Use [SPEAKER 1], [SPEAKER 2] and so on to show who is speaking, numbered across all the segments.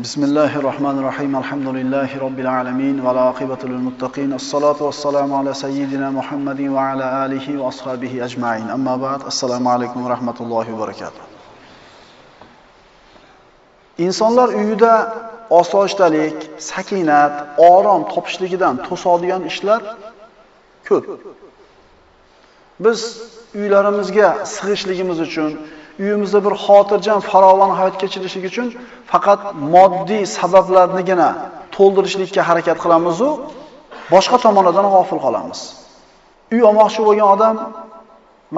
[SPEAKER 1] بسم الله الرحمن الرحيم الحمد لله رب العالمين والعاقبة للمتقين الصلاة والسلام على سيدنا محمد وعلى آله وأصحابه أجمعين أما بعد السلام عليكم ورحمة الله وبركاته Insonlar uyida osoyishtalik, sakinat, orom topishligidan to'sadigan ishlar ko'p. Biz uylarimizga sig'ishligimiz uchun, uyimizda bir xotirjam, farovon hayot kechirishlik uchun faqat moddiy sabablarnigina to'ldirishlikka harakat qilamiz u boshqa tomonidan g'ofil qolamiz. Uy olmoqchi bo'lgan odam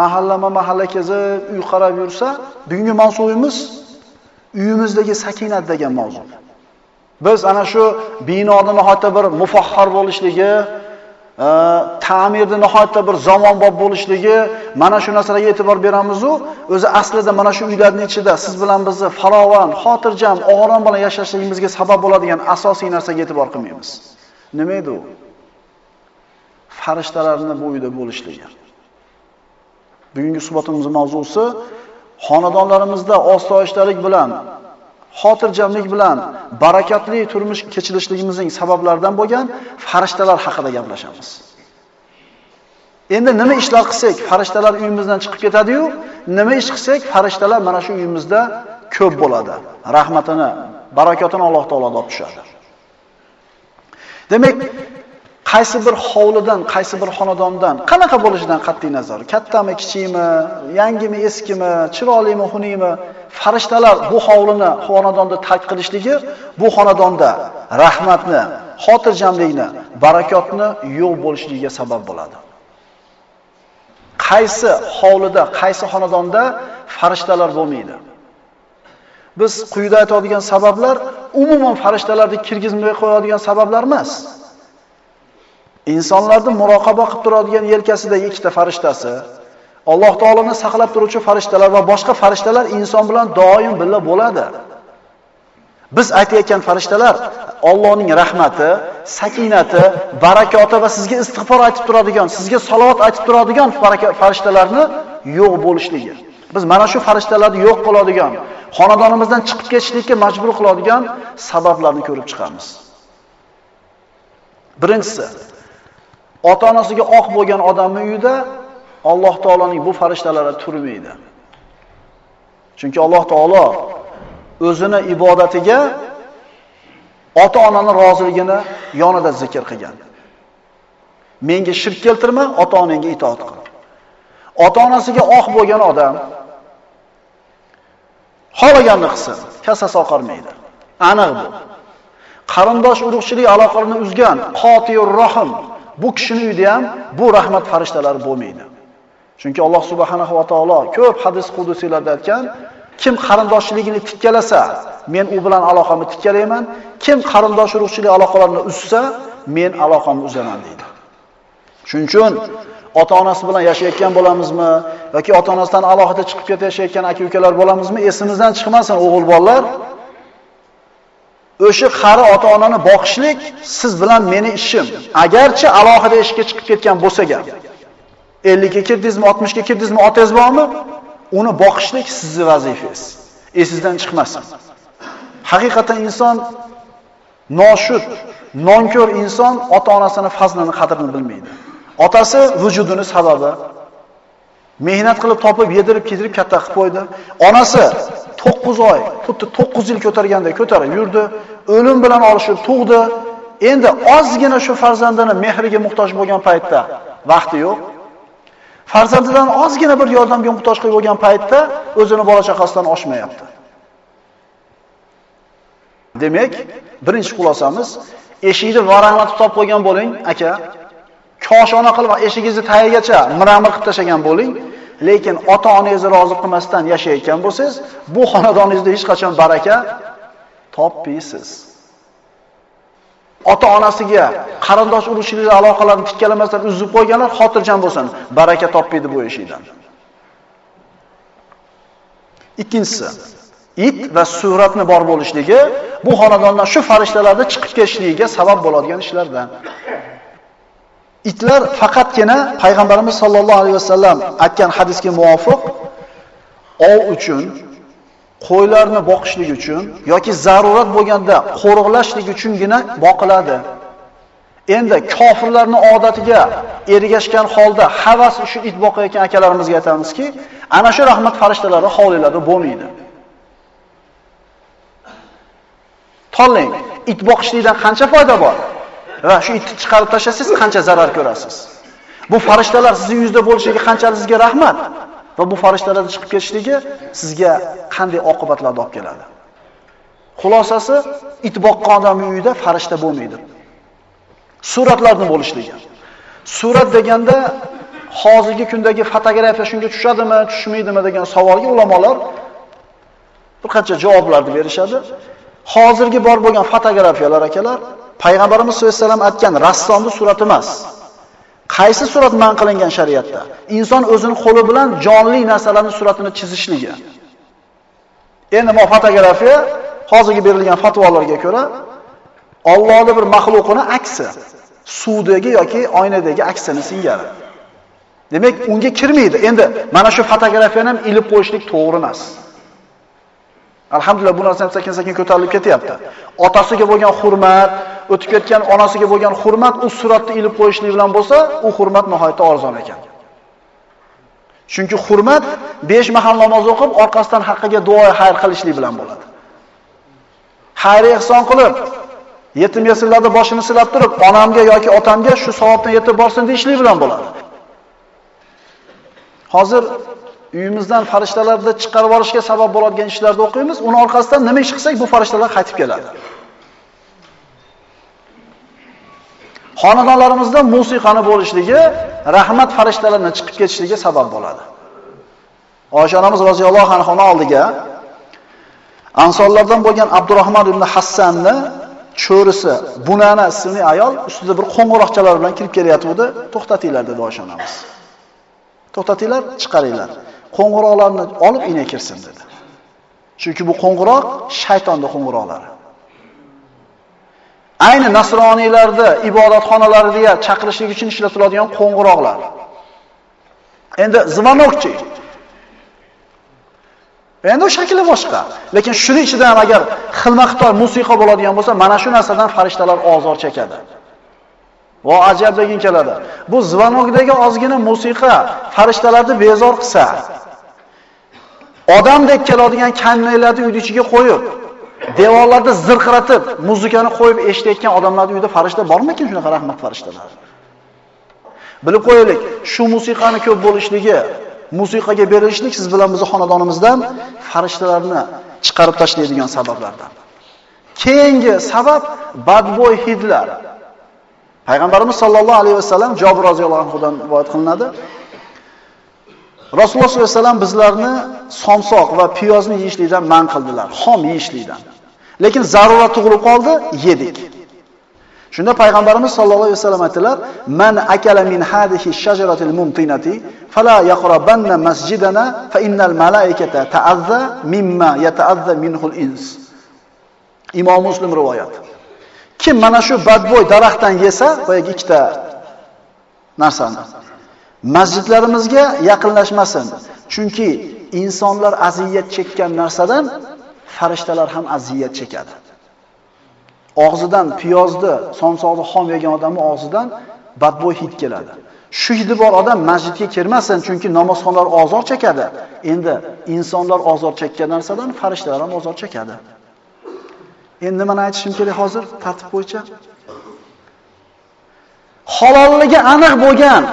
[SPEAKER 1] mahallama mahalla kezib, uy qarab yursa, bugungi mavzuimiz uyimizdagi sakinat degan mavzu. Biz ana shu binoda nihoyatda bir mufahhar bo'lishligi, ta'mirni nihoyatda bir zamonbob bo'lishligi, mana shu narsalarga e'tibor beramiz u o'zi aslida mana shu uylarning ichida siz bilan bizni farovon, xotirjam, orom bilan yashashligimizga sabab bo'ladigan asosiy narsaga e'tibor qilmaymiz. Nima edi u? Farishtalarning bu uyda bo'lishligi. Bugungi suhbatimizning mavzusi xonadonlarimizda osoyishtalik bilan xotirjamlik bilan barakatli turmush kechirishligimizning sabablaridan bo'lgan farishtalar haqida gaplashamiz. Endi nima ishlar qilsak, farishtalar uyimizdan chiqib ketadi-yu, nima ish qilsak, farishtalar mana shu uyimizda ko'p bo'ladi. Rahmatini, barakotini Alloh taolodan olib tushadi. Demak, qaysi bir hovlidan, qaysi bir xonadondan qanaqa bo'lishidan qat'iy nazar, kattami, kichikmi, yangimi, eskimi, chiroylimi, xunukmi, farishtalar bu hovlini, xonadonni tark qilishligi bu xonadonda rahmatni, xotirjamlikni, barakotni yo'q bo'lishligiga sabab bo'ladi. Qaysi hovlida, qaysi xonadonda farishtalar bo'lmaydi? Biz quyida aytadigan sabablar umuman farishtalarni kirgizmay qo'yadigan sabablar emas. Insonlarni muroqaba qilib turadigan yelkasidagi ikkita farishtasi, Alloh taoloni saqlab turuvchi farishtalar va boshqa farishtalar inson bilan doim birga bo'ladi. Biz aytayotgan farishtalar Allohning rahmati, sakinati, barakoti va sizga istig'for aytib turadigan, sizga salovat aytib turadigan farishtalarni yo'q bo'lishligi. Biz mana shu farishtalarni yo'q qiladigan, xonadonimizdan chiqib ketishlikka majbur qiladigan sabablarni ko'rib chiqamiz. Birinchisi, ota-onasiga oq bo'lgan odamning uyida Alloh taoloning bu farishtalari turmaydi. Chunki Alloh taolo o'zini ibodatiga ota-onaning roziligini yonida zikr qilgan. Menga shirk keltirma, ota-onangga itoat qil. Ota-onasiga oq bo'lgan odam xohlaganini qilsin, kasasi oqarmaydi. Aniq bu. Qarindosh urug'chilik aloqalarini uzgan qotiyur rohim bu kishini uyida ham bu rahmat farishtalari bo'lmaydi. Chunki Alloh subhanahu va taolo ko'p hadis qudusiylarda aytgan, kim qarindoshligini tikkalasa, men u bilan aloqamni tikkalayman, kim qarindosh urug'chilik aloqalarini uzsa, men aloqamni uzaman deydi. Shuning uchun ota-onasi bilan yashayotgan bo'lamizmi yoki ota-onasidan alohida chiqib ketayotgan aka-ukalar bo'lamizmi, esimizdan chiqmasin o'g'il bolalar. O'sha qari ota-onani boqishlik siz bilan meni ishim. Agarchi alohida ishga chiqib ketgan bo'lsa ham 50 ga kirdingizmi, 60 ga kirdingizmi, otangiz bormi? Uni boqishlik sizning vazifangiz. Esingizdan chiqmasin. Haqiqatan inson noshud, nonko'r inson ota-onasining fazlini, qadrini bilmaydi. Otasi vujudini sababi mehnat qilib topib, yedirib, kiydirib katta qilib qo'ydi. Onasi 9 oy, xuddi 9 yil ko'targanda ko'tarib yurdi, o'lim bilan olishib tug'di. Endi ozgina shu farzandini mehriga muhtoj bo'lgan paytda vaqti yo'q. Farzandidan ozgina bir yordamga muhtoj qilib bo'lgan paytda o'zini bola chaqasidan oshmayapti. Demak, birinchi xulosamiz eshikni varanglatib topib qo'ygan bo'ling, aka. Koshona qilib eshigingizni tagigacha miramir qilib tashagan bo'ling, lekin ota-onangizni rozi qilmasdan yashayotgan bo'lsangiz, bu xonadoningizda hech qachon baraka topmaysiz. Ota-onasiga qarindosh urug'chilik aloqalarini tikkalamasdan uzib qo'yganlar xotirjam bo'lsin, baraka topmaydi bu eshikdan. Ikkinchisi, it va suratni bor bo'lishligi bu xonadondan shu farishtalarni chiqib ketishligiga sabab bo'ladigan ishlardan. Itlar faqatgina payg'ambarimiz sollallohu alayhi vasallam aytgan hadisga muvofiq ov uchun, qo'ylarni boqishlik uchun yoki zarurat bo'lganda qo'riqlashlik uchungina boqiladi. Endi kofirlarning odatiga ergashgan holda havas uchun it boqayotgan akalarimizga aytamizki, ana shu rahmat farishtalari hovlilarda bo'lmaydi. Tanlang, it boqishlikdan qancha foyda bor va shu itni chiqarib tashlasangiz qancha zarar ko'rasiz. Bu farishtalar sizning yuzda bo'lishiga qanchalik sizga rahmat va bu farishtalar chiqib ketishligi sizga qanday oqibatlarni olib keladi. Xulosasi, it boqqan odamning uyida farishta bo'lmaydi. Suratlarni bo'lishligi. Surat deganda hozirgi kundagi fotografiya shunga tushadimi, tushmaydimi degan savolga ulamolar bir qancha javoblarni berishadi. Hozirgi bor bo'lgan fotografiyalar akalar payg'ambarimiz sollallohu alayhi vasallam aytgan rassomning surati emas. Qaysi surat man qilingan shariatda? Inson o'zini qo'li bilan jonli narsalarning suratini chizishligi. Endi bu fotografiya hozirgi berilgan fatvolarga ko'ra Allohning bir maxluqini aksi, suvdagi yoki oynadagi aksini singari. Demak, unga kirmaydi. Endi mana shu fotografiyani ham ilib qo'yishlik to'g'ri emas. Alhamdulillah bu narsa ham sekin-sekin ko'tarilib ketyapti. Otasiga bo'lgan hurmat, o'tib ketgan onasiga bo'lgan hurmat u suratni ilib qo'yishlik bilan bo'lsa, u hurmat nihoyatda arzon ekan. Chunki hurmat 5 mahal namoz o'qib, orqasidan haqqiga duo xayr qilishlik bilan bo'ladi. Xayr ehson qilib, yetim yesirlarda boshini silab turib, onamga yoki otamga shu savobdan yetib borsin deyishlik bilan bo'ladi. Hozir uyimizdan farishtalarni chiqarib olishga sabab bo'ladigan ishlarni o'qiymiz, uni orqasidan nima ish qilsak, bu farishtalar qaytib keladi. Xonadonlarimizda musiqani bo'lishligi rahmat farishtalarining chiqib ketishligi sabab bo'ladi. Oysha onamiz roziyallohu anha oldiga Ansonlardan bo'lgan Abdurrahmon ibn Hassanni cho'risi Bunana ismli ayol ustida bir qo'ng'iroqchalar bilan kirib kelyapti, to'xtatinglar dedi Oysha onamiz. To'xtatinglar, chiqaringlar. qo'ng'iroqlarni olib ina kirsin dedi. Chunki bu qo'ng'iroq shaytonning qo'ng'iroqlari. Ayni nasroniylarda deya chaqirishlik uchun ishlatiladigan qo'ng'iroqlar. Endi zvonokchi. Endi u shakli boshqa. Lekin shuning ichida ham agar xilma-xitoy musiqa bo'ladigan bo'lsa, mana shu narsadan farishtalar ozor chekadi. Va ajab degan keladi. Bu zvonokdagi ozgina musiqa farishtalarni bezor qilsa, odamdek keladigan kannaylarni uy ichiga qo'yib, devorlarda zirqiratib, muzikani qo'yib eshitayotgan odamlarning uyida farishta bormi ekan shunaqa rahmat farishtalari? Bilib qo'yaylik, shu musiqani ko'p bo'lishligi, musiqaga berilishlik siz bilan bizning xonadonimizdan farishtalarni chiqarib tashlaydigan sabablardan. Keyingi sabab badbo'y hidlar. Payg'ambarimiz sollallohu alayhi vasallam Jabir roziyallohu anhudan rivoyat qilinadi. Rasululloh sollallohu alayhi vasallam bizlarni somsoq va piyozni yeyishlikdan man qildilar, xom yeyishlikdan. Lekin zarurat tug'ilib qoldi, yedik. Shunda payg'ambarimiz sollallohu alayhi vasallam aytdilar: "Man akala min hadhihi shajaratil mumtinati fala yaqrabanna masjidana fa innal malaikata ta'azza mimma yata'azza minhul ins." Imom Muslim rivoyat. Kim mana shu badbo'y daraxtdan yesa, boyagi ikkita narsani masjidlarimizga yaqinlashmasin. Chunki insonlar aziyat chekkan narsadan farishtalar ham aziyat chekadi. Og'zidan piyozni, somsoqni xom yegan odamning og'zidan badbo'y hid keladi. Shu hidi bor odam masjidga kirmasin, chunki namozxonlar azob chekadi. Endi insonlar azob chekkan narsadan farishtalar ham azob chekadi. Endi nimani aytishim kerak hozir tartib bo'yicha? Halolligi aniq bo'lgan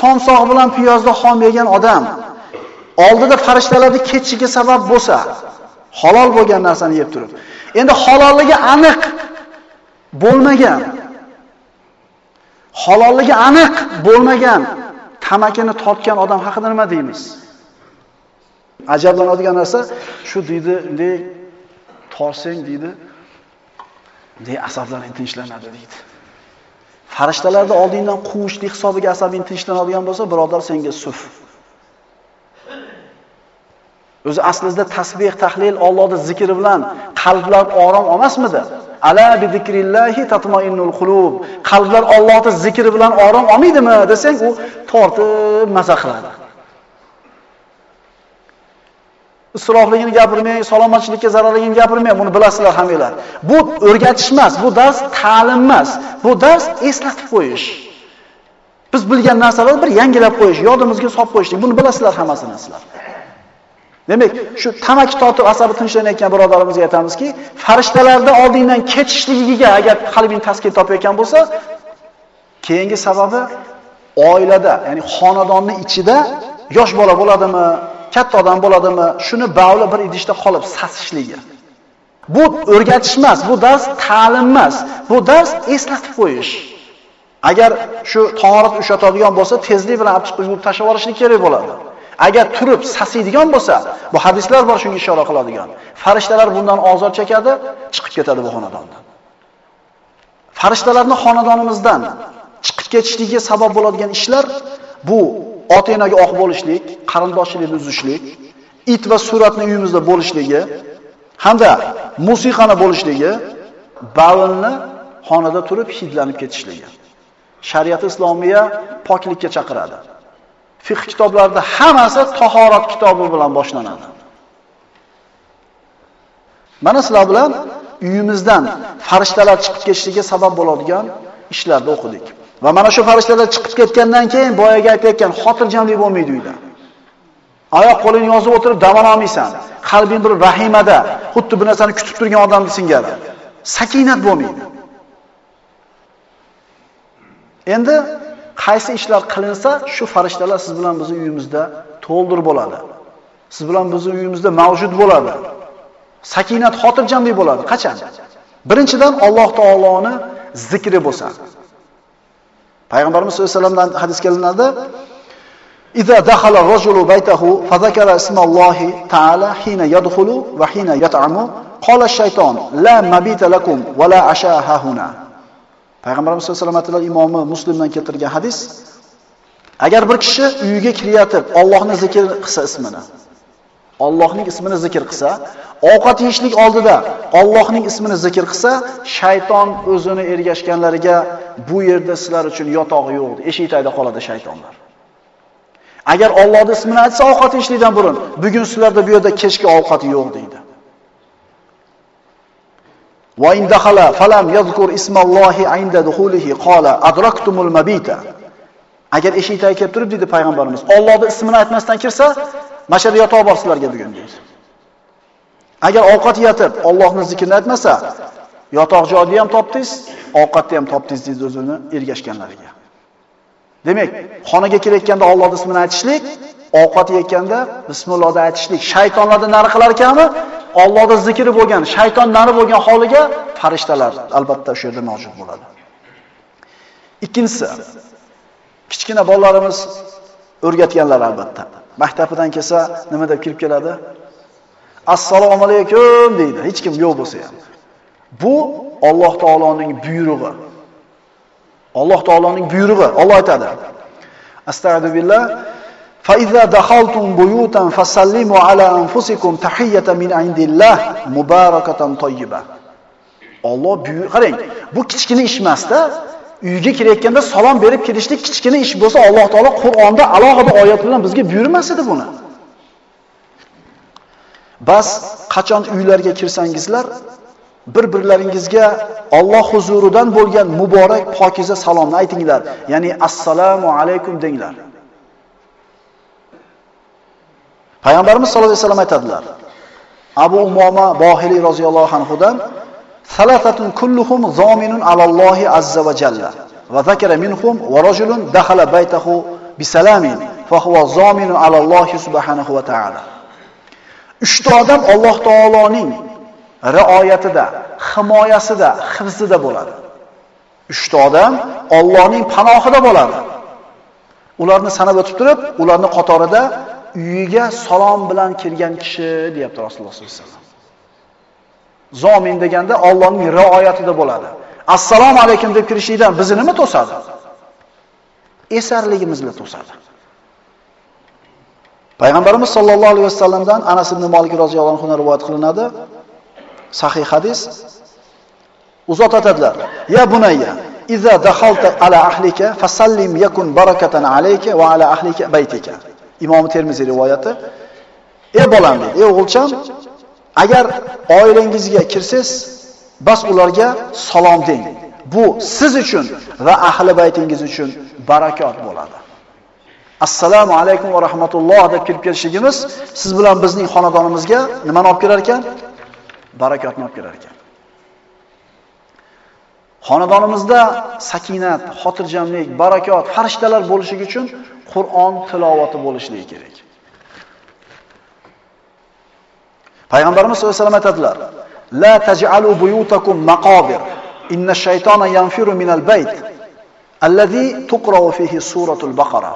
[SPEAKER 1] somsoq bilan piyozni xom yegan odam oldida farishtalarni ketishiga sabab bo'lsa, halol bo'lgan narsani yeb turib. Endi halolligi aniq bo'lmagan halolligi aniq bo'lmagan tamakini tortgan odam haqida nima deymiz? Ajablanadigan narsa shu deydi, bunday torsang deydi, bunday asablaring tinchlanadi deydi. Farishtalarni oldingdan quvishlik hisobiga asabing tinchlanadigan bo'lsa, birodar senga suf. O'zi aslida tasbih, tahlil, Allohning zikri bilan qalblar orom olmasmidi? Ala bi zikrillahi tatmainnul qulub. Qalblar Allohning zikri bilan orom olmaydimi desang, u tortib mazah qiladi. isrofligini gapirmang, salomatchilikka zararligini gapirmang, buni bilasizlar hammanglar. Bu o'rgatish emas, bu dars ta'lim emas, bu dars eslatib qo'yish. Biz bilgan narsalarni bir yangilab qo'yish, yodimizga solib qo'yishlik. Buni bilasizlar hammasini sizlar. Demak, shu tamaki tortib asabi tinchlanayotgan birodarimizga aytamizki, farishtalarda oldingdan ketishligiga agar qalbing taskin topayotgan bo'lsa, keyingi sababi oilada, ya'ni xonadonning ichida yosh bola bo'ladimi, katta odam bo'ladimi, shuni bavli bir idishda qolib sasishligi. Bu o'rgatish emas, bu dars ta'lim emas, bu dars eslatib qo'yish. Agar shu tahorat ushlatadigan bo'lsa, tezlik bilan olib chiqib yuvib tashlab olishni kerak bo'ladi. Agar turib sasiydigan bo'lsa, bu hadislar bor shunga ishora qiladigan. Farishtalar bundan ozor chekadi, chiqib ketadi bu xonadondan. Farishtalarning xonadonimizdan chiqib ketishligiga sabab bo'ladigan ishlar bu ota-onaga oq bo'lishlik, qarindoshchilikni uzishlik, it va suratni uyimizda bo'lishligi hamda musiqani bo'lishligi, bavlni xonada turib hidlanib ketishligi. Shariat islomiya poklikka chaqiradi. Fiqh kitoblarida hammasi tahorat kitobi bilan boshlanadi. Mana sizlar bilan uyimizdan farishtalar chiqib ketishiga sabab bo'ladigan ishlarni o'qidik. Va mana shu farishtalar chiqib ketgandan keyin boyaga aytayotgan xotirjamlik bo'lmaydi uyda. Oyoq qo'lini yozib o'tirib dam olmaysan. Qalbing bir rahimada, xuddi bir narsani kutib turgan odamni singari. Sakinat bo'lmaydi. Endi qaysi ishlar qilinsa, shu farishtalar siz bilan bizning uyimizda to'ldir bo'ladi. Siz bilan bizning uyimizda mavjud bo'ladi. Sakinat, xotirjamlik bo'ladi. Qachon? Birinchidan Alloh taoloni zikri bo'lsa. Payg'ambarimiz sollallohu alayhi vasallamdan hadis kelinadi. Iza dakhala rajulu baytahu fa zakara ismallohi ta'ala hina yadkhulu va hina yat'amu qala shayton la mabita lakum va la asha hahuna. Payg'ambarimiz sollallohu alayhi vasallam imomi Muslimdan keltirgan hadis. Agar bir kishi uyiga kiryatib Allohni zikr qilsa ismini, Allohning ismini zikr qilsa, ovqat yeyishlik oldida Allohning ismini zikr qilsa, shayton o'zini ergashganlariga bu yerda sizlar uchun yotog'i yo'q, eshik tagida qoladi shaytonlar. Agar Allohning ismini aytsa ovqat yeyishlikdan burun, bugun sizlarda bu yerda kechki ovqat yo'q deydi. Va in dakhala falam yadhkur ismallohi inda dukhulihi qala adraktumul mabita. Agar eshik tagiga kelib turib dedi payg'ambarimiz, Allohning ismini aytmasdan kirsa, mashada yotoq bor sizlarga bugun deydi. Agar ovqat yotib Allohning zikrini aytmasa, yotoq joyni ham topdingiz, ovqatni ham topdingiz deydi o'zini ergashganlarga. Demak, xonaga kirayotganda Alloh ismini aytishlik, ovqat yeganda bismillohni aytishlik, shaytonlardan nari qilar ekanmi? Allohning zikri bo'lgan, shayton nari bo'lgan holiga farishtalar albatta o'sha yerda mavjud bo'ladi. Ikkinchisi, kichkina bolalarimiz o'rgatganlar albatta. Maktabidan kelsa nima deb kirib keladi? Assalomu alaykum deydi, hech kim yo'q bo'lsa ham. Bu Alloh taoloning buyrug'i. Alloh taoloning buyrug'i. Alloh aytadi. Astagfiru billah. Fa iza dakhaltum buyutan fasallimu ala anfusikum tahiyatan min indillah mubarakatan tayyiba. Alloh buyur, qarang, bu kichkina ish emasda, uyga kirayotganda salom berib kirishlik kichkina ish bo'lsa, Alloh taolo Qur'onda alohida oyat bilan bizga buyurmas edi buni. Bas qachon uylarga kirsangizlar, bir-birlaringizga Alloh huzuridan bo'lgan muborak pokiza salomni aytinglar. Ya'ni assalomu alaykum denglar. Payg'ambarimiz sollallohu alayhi vasallam aytadilar. Abu Umoma Bohili roziyallohu anhudan Salatatun kulluhum zominun alallohi azza va jalla. Va zakara minhum va rajulun dakhala baytahu bisalamin fa huwa zominun alallohi subhanahu va ta'ala. Uchta odam Alloh taoloning rioyatida, himoyasida, hifzida bo'ladi. Uchta odam Allohning panohida bo'ladi. Ularni sanab o'tib turib, ularning qatorida uyiga salom bilan kirgan kishi deyapti Rasululloh sollallohu alayhi vasallam. Zomin deganda Allohning rioyatida bo'ladi. Assalomu alaykum deb kirishlikdan bizni nima to'sadi? Esarligimizni to'sadi. Payg'ambarimiz sollallohu alayhi vasallamdan Anas ibn Malik roziyallohu anhu rivoyat qilinadi. Sahih hadis. Uzot aytadilar: "Ya bunayya, iza dakhalta ala ahlika fasallim yakun barakatan alayka va ala ahlika baytika." Imom Termiziy rivoyati. ey bolam dedi ey o'g'ilcham agar oilangizga kirsiz bas ularga salom deng bu siz uchun va ahli baytingiz uchun barakot bo'ladi assalomu alaykum va rahmatulloh deb kirib kelishligimiz siz bilan bizning xonadonimizga nimani olib kelar ekan barakotni olib kelar ekan Xonadonimizda sakinat, xotirjamlik, barakot, farishtalar bo'lishligi uchun Qur'on tilovati bo'lishligi kerak. Payg'ambarimiz sollallohu alayhi vasallam aytadilar: "La taj'alu buyutakum maqabir. Inna shaytona yanfiru minal bayt allazi tuqra'u fihi suratul Baqara."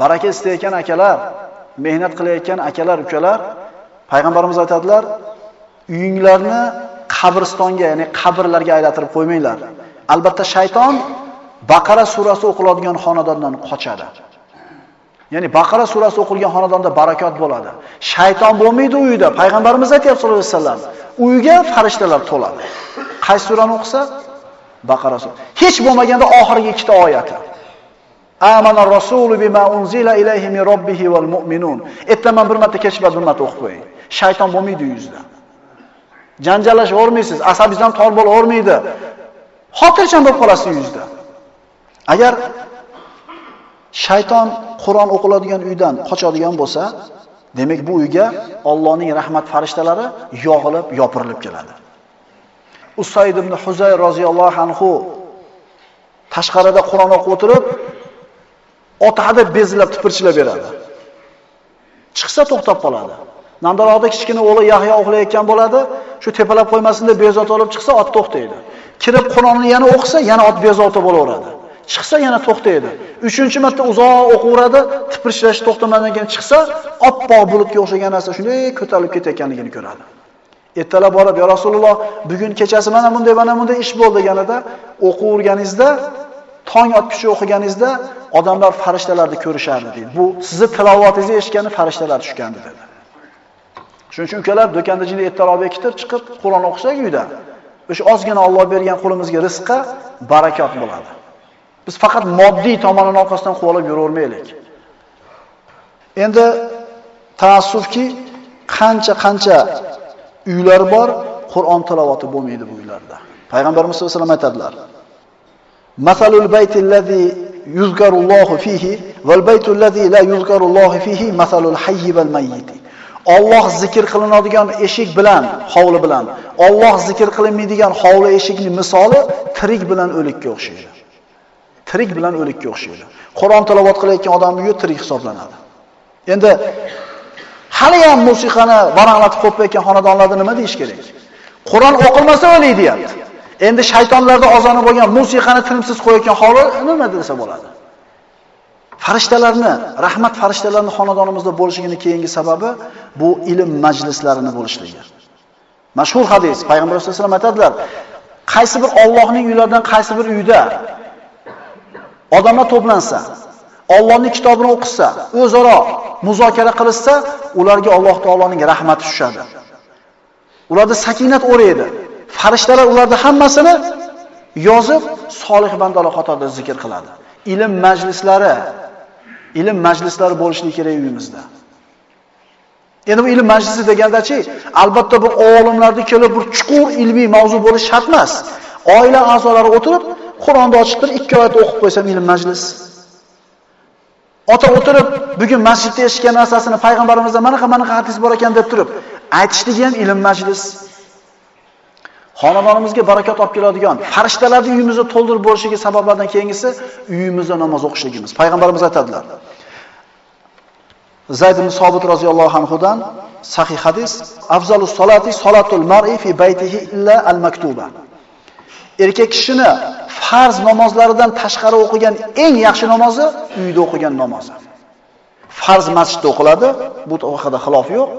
[SPEAKER 1] Baraka istayotgan akalar, mehnat qilayotgan akalar, ukalar, payg'ambarimiz aytadilar: "Uyinglarni qabristonga, ya'ni qabrlarga aylantirib qo'ymanglar. Albatta shayton Baqara surasi o'qiladigan xonadondan qochadi. Ya'ni Baqara surasi o'qilgan xonadonda barakot bo'ladi. Shayton bo'lmaydi uyda. Payg'ambarimiz aytayapti sollallohu alayhi vasallam, uyga farishtalar to'ladi. Qaysi surani o'qisa? Baqara surasi. Hech bo'lmaganda oxirgi ikkita oyati. Amana rasulu bima unzila ilayhi min robbihi val mu'minun. Ertaman bir marta kechib bir marta o'qib qo'ying. Shayton bo'lmaydi uyingizda. Janjallash o'rmaysiz, asabingiz ham tor bo'la olmaydi. Xotirjam bo'lib qolasiz yuzda. Agar shayton Qur'on o'qiladigan uydan qochadigan bo'lsa, demak bu uyga Allohning rahmat farishtalari yog'ilib, yopirilib keladi. Usayd ibn Huzay roziyallohu anhu tashqarida Qur'on o'qib o'tirib, otadi bezlab tipirchilab beradi. Chiqsa to'xtab qoladi. Nandaroqda kichkina o'g'li Yahyo uxlayotgan bo'ladi, shu tepalab qo'ymasin deb bezovta olib chiqsa, ot to'xtaydi. Kirib Qur'onni yana o'qisa, yana ot bezovta bo'laveradi. Chiqsa yana to'xtaydi. 3-marta uzoq o'qiveradi, tipirchilash to'xtamadan keyin chiqsa, oppoq bulutga o'xshagan narsa shunday ko'tarilib ketayotganligini ko'radi. Ertalab borib, "Ya Rasululloh, bugun kechasi mana bunday, mana bunday ish bo'ldi" deganida, o'qiverganingizda, tong otguncha o'qiganingizda odamlar farishtalarni ko'rishardi deydi. Bu sizni tilovatingizni eshitgani farishtalar tushgandi dedi. Shuning uchun ukalar do'konda jinni ertaroqga ketib chiqib Qur'on o'qisak uyda, o'sha ozgina Alloh bergan qo'limizga rizqqa barakot bo'ladi. Biz faqat moddiy tomonini orqasidan quvolib yuravermaylik. Endi taassufki, qancha-qancha uylar bor, Qur'on tilovati bo'lmaydi bu uylarda. Payg'ambarimiz sollallohu alayhi vasallam aytadilar: "Masalul baytillazi yuzkarullohu fihi val baytullazi la yuzkarullohu fihi masalul hayyi val mayyiti." Alloh zikr qilinadigan eshik bilan, hovli bilan, Alloh zikr qilinmaydigan hovli eshikning misoli tirik bilan o'likka o'xshaydi. Tirik bilan o'likka o'xshaydi. Qur'on tilovat qilayotgan odam yo tirik hisoblanadi. Endi hali ham musiqani varaqlatib qo'yayotgan xonadonlarda nima deyish kerak? Qur'on o'qilmasa o'lay deyapti. Endi shaytonlarda ozoni bo'lgan musiqani tinimsiz qo'yayotgan hovli nima desa bo'ladi? Farishtalarni, rahmat farishtalarni xonadonimizda bo'lishligini keyingi sababi bu ilm majlislarini bo'lishligi. Mashhur hadis, payg'ambar sollallohu alayhi vasallam aytadilar, qaysi bir Allohning uylaridan qaysi bir uyda odamlar to'plansa, Allohning kitobini o'qisa, o'zaro muzokara qilsa, ularga Alloh taoloning rahmati tushadi. Ularda sakinat o'raydi. Farishtalar ularda hammasini yozib, solih bandalar qatorida zikr qiladi. Ilm majlislari ilm majlislari bo'lishi kerak uyimizda. Endi bu ilm majlisi degandachi, albatta bu olimlarni kelib bir chuqur ilmiy mavzu bo'lishi shart emas. Oila a'zolari o'tirib, Qur'onni ochib turib, ikki oyat o'qib qo'ysam ilm majlis. Ota o'tirib, bugun masjidda eshitgan narsasini payg'ambarimizdan mana qanaqa hadis bor ekan deb turib, aytishligi ham ilm majlis. Xonadonimizga barakot olib keladigan, farishtalarni uyimizni to'ldirib bo'lishiga sabablardan keyingisi uyimizda namoz o'qishligimiz. Payg'ambarimiz aytadilar. Zayd ibn Sobit roziyallohu anhudan sahih hadis: "Afzalus solati solatul mar'i fi baytihi illa al-maktuba." Erkak kishini farz namozlaridan tashqari o'qigan eng yaxshi namozi uyda o'qigan namozi. Farz masjidda o'qiladi, bu haqida xilof yo'q.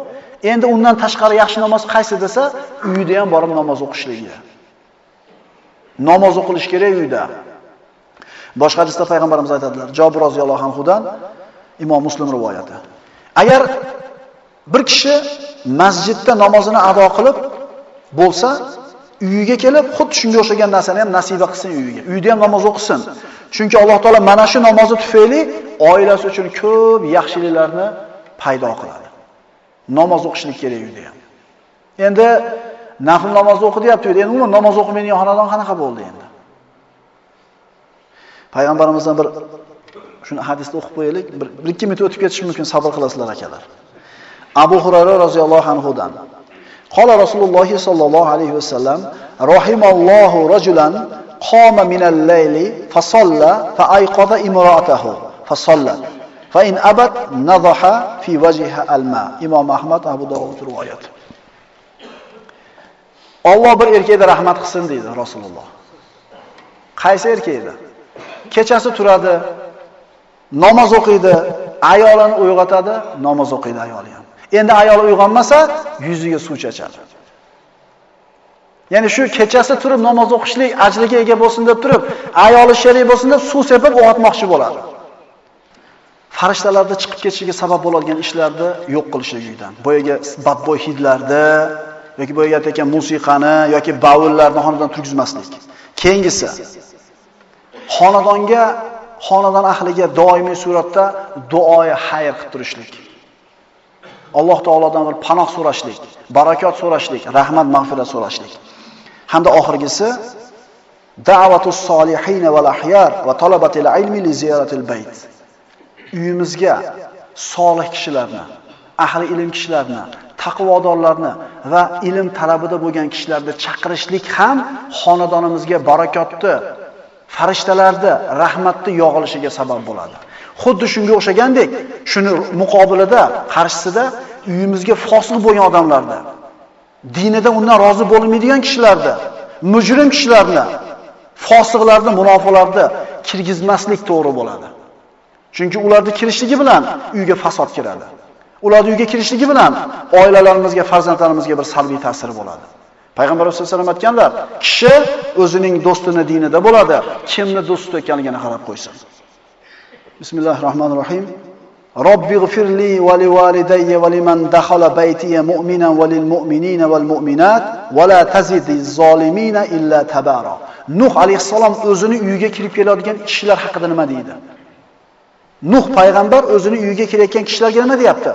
[SPEAKER 1] Endi undan tashqari yaxshi namoz qaysi desa, uyida ham borib namoz o'qishligi. Namoz o'qilish kerak uyda. Boshqa hadisda payg'ambarimiz aytadilar, Jabir roziyallohu anhudan Imom Muslim rivoyati. Agar bir kishi masjidda namozini ado qilib bo'lsa, uyiga kelib xuddi shunga o'xshagan narsani ham nasiba qilsin uyiga. Uyda ham namoz o'qisin. Chunki Alloh taolo mana shu namozi tufayli oilasi uchun ko'p yaxshiliklarni paydo qiladi. Namoz o'qishlik kerak uyda ham. Endi nafl namoz o'qi deyapti. Endi umuman namoz o'qimaydigan xonadon qanaqa bo'ldi endi? Payg'ambarimizdan bir shuni hadisni o'qib qo'yaylik. Bir 2 minut o'tib ketishi mumkin, sabr qilasizlar akalar. Abu Hurayra roziyallohu anhudan. Qala Rasululloh sallallohu alayhi vasallam, rahimallohu rajulan qama minal layli fa salla fa ayqada imra'atahu fa sallat. Fa in abat nadaha fi wajhiha alma. Imom Ahmad Abu Dovud rivoyat. Alloh bir erkakga rahmat qilsin deydi Rasululloh. Qaysi erkak edi? Kechasi turadi, namoz o'qiydi, ayolini uyg'otadi, namoz o'qiydi ayoli ham. Endi ayoli uyg'onmasa, yuziga suv chachadi. Ya'ni shu kechasi turib namoz o'qishlik ajriga ega bo'lsin deb turib, ayoli sherik bo'lsin deb suv sepib uyg'otmoqchi bo'ladi. Farishtalarda chiqib ketishiga sabab bo'ladigan ishlarni yo'q qilishligidan boyagi Boyaga badbo'y hidlarni yoki boyaga aytayotgan musiqani yoki bavullarni xonadon turgizmaslik. Keyingisi xonadonga, xonadon ahliga doimiy suratda duoyi xayr qilib turishlik. Alloh taolodan bir panoh so'rashlik, barakot so'rashlik, rahmat, mag'firat so'rashlik. Hamda oxirgisi da'vatus solihin val ahyar va talabatil ilmi li ziyaratil bayt. Uyimizga solih kishilarni, ahli ilm kishilarni, taqvodorlarni va ilm talabida bo'lgan kishilarni chaqirishlik ham xonadonimizga barakotni, farishtalarni rahmatni yog'ilishiga sabab bo'ladi. Xuddi shunga o'xshagandek, shuni muqobilida, qarshisida uyimizga fosiq bo'lgan odamlarni, dinida undan rozi bo'lmaydigan kishilarni, mujrim kishilarni, fosiqlarni, munofiqlarni kirgizmaslik to'g'ri bo'ladi. Chunki ularni kirishligi bilan uyga fasod kiradi. Ularni uyga kirishligi bilan oilalarimizga, farzandlarimizga bir salbiy ta'siri bo'ladi. Payg'ambar sollallohu alayhi vasallam aytganlar, kishi o'zining do'stini dinida bo'ladi, kimni do'st ekanligini qarab qo'ysin. Bismillahirrohmanirrohim. Robbi g'firli va li validayya va liman dakhala baytiya mu'minan va lil mu'minina val mu'minat va la tazidiz zolimina illa tabara. Nuh alayhisalom o'zini uyiga kirib keladigan kishilar haqida nima deydi? Nuh payg'ambar o'zini uyiga kelayotgan kishilarga nima deyapti?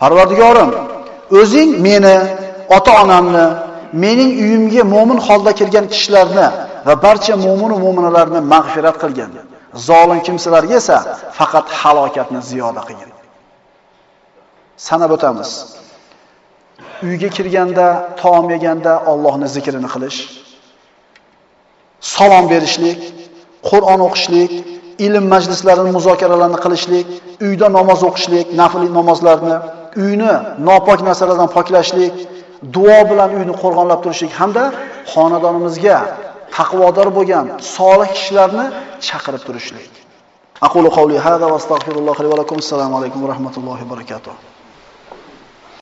[SPEAKER 1] Parvardigorim, o'zing meni, ota-onamni, mening uyimga mo'min holda kelgan kishilarni va barcha mo'min va mo'minalarni mag'firat qilgin. Zolim kimsalarga esa faqat halokatni ziyoda qilgin. Sanab o'tamiz. Uyga kirganda, taom yeganda Allohning zikrini qilish, salom berishlik, Qur'on o'qishlik, ilm majlislarini, muzokaralarni qilishlik, uyda namoz o'qishlik, nafli namozlarni, uyni nopok narsalardan poklashlik, duo bilan uyni qo'rg'onlab turishlik hamda xonadonimizga taqvodor bo'lgan solih kishilarni chaqirib turishlik. Aqulu qawli hada va astagfirullohi va lakum. Assalomu alaykum va rahmatullohi va barakatuh.